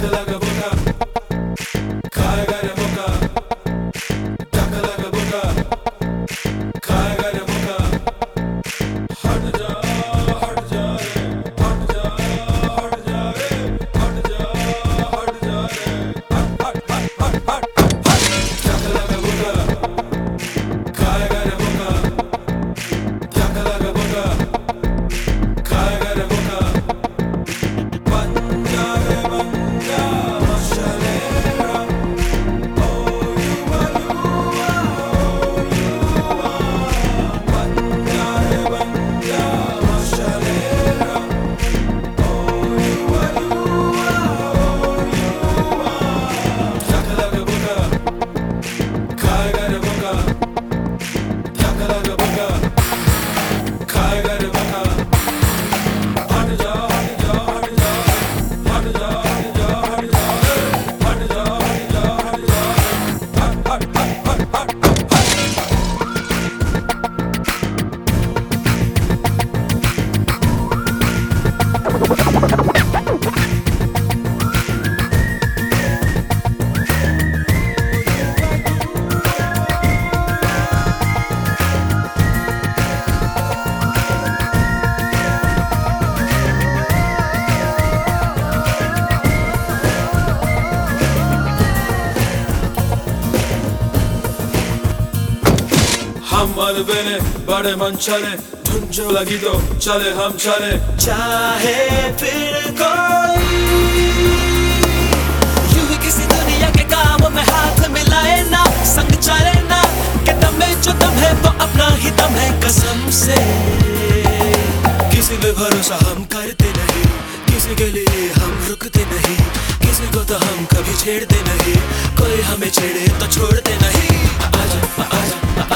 Kalaka हम अलबेले बड़े मन चले धुन लगी तो चले हम चले चाहे फिर कोई किसी दुनिया के काम में हाथ मिलाए ना, संग चले ना, कि दम में जो दम है वो अपना ही दम है कसम से। किसी पे भरोसा हम करते नहीं, किसी के लिए हम रुकते नहीं, किसी को तो हम कभी छेड़ते नहीं, कोई हमें छेड़े तो छोड़ते नहीं। आजा आजा।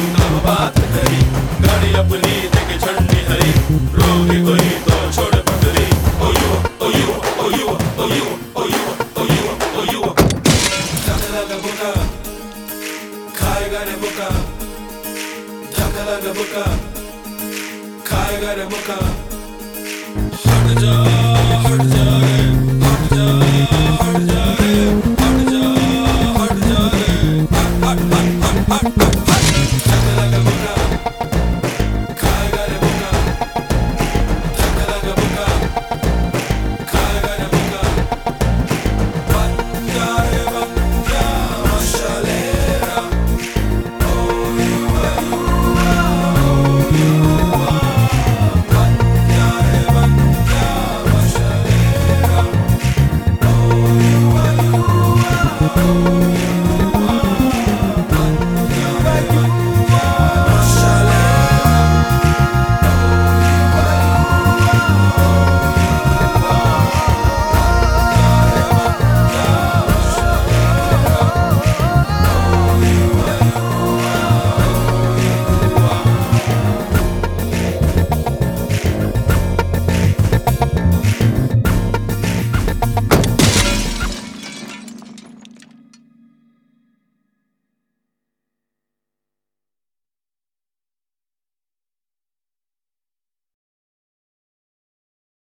Karga buka, karga buka. Hard ja, hard ja, hard hard hard hard hard hard.